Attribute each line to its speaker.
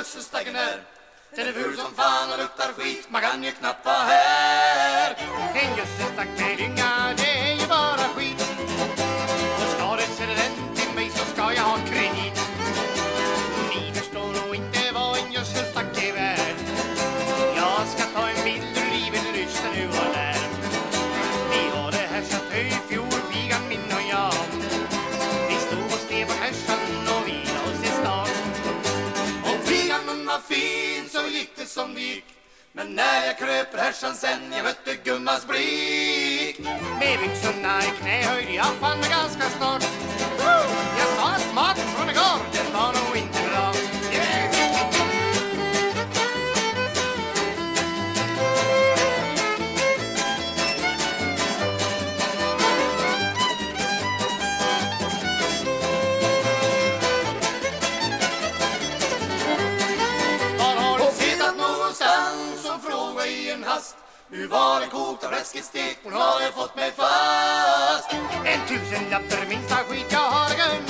Speaker 1: jösses dagen är. Den är ful som fan och luktar skit. Man kan ju knappt vara här. Som det gick Men när jag kröp härsan sen jag mötte gummans blick
Speaker 2: Med byxorna i knähöjd, jag fann mig ganska snart
Speaker 1: som fråga i en hast. Nu var det kokt och fläskigt stekt, hon har jag fått mig fast.
Speaker 2: En tusenlapp för minsta skit jag har kunnat